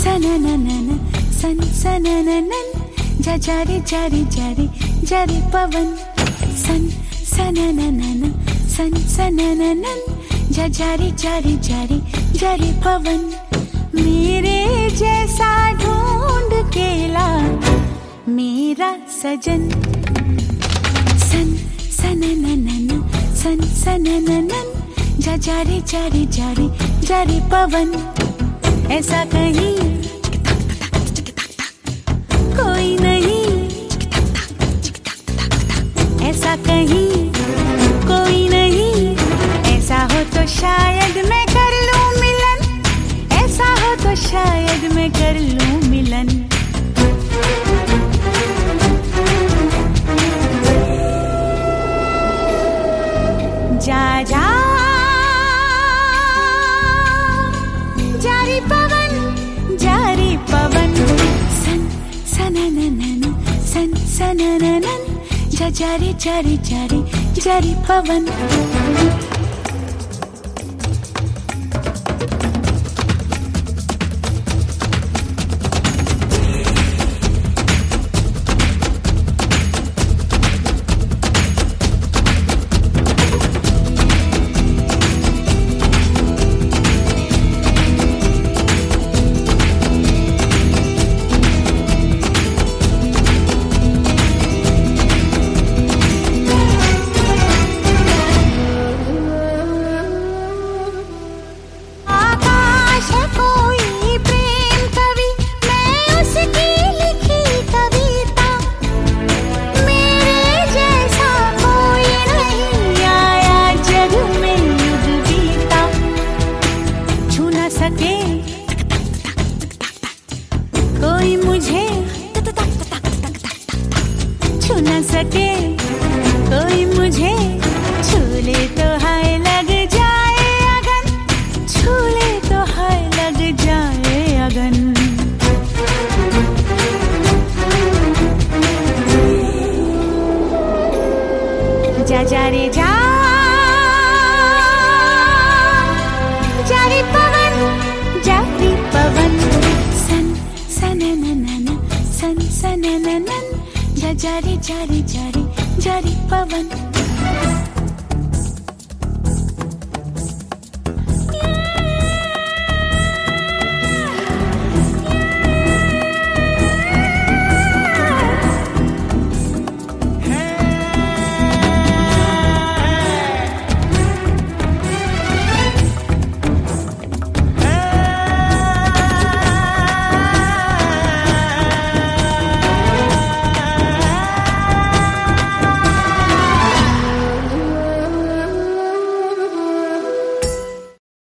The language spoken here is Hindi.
सनननन सन सनननन जा जारे जारे जारे जारे पवन। सन सनननन सन सनननन जा जारे जारे जारे पवन। मेरे जैसा ढूंढ के ला मेरा सजन। सन सनननन सन सनननन जा जारे जारे जारे जारे पवन। ऐसा कहीं जा जा। जारी पवन जारी पवन। सन सनननन सन सनननन जा, जारी जारी जारी जारी पवन। pensé que जारी जारी रे जा रे जा रे जा रे पवन